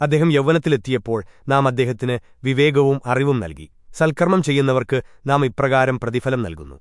അദ്ദേഹം യൗവനത്തിലെത്തിയപ്പോൾ നാം അദ്ദേഹത്തിന് വിവേകവും അറിവും നൽകി. സൽക്കർമ്മം ചെയ്യുന്നവർക്ക് നാം ഇപ്രകാരം പ്രതിഫലം നൽകുന്നു.